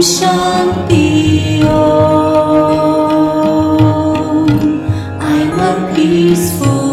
Shanti Om. I'm a peaceful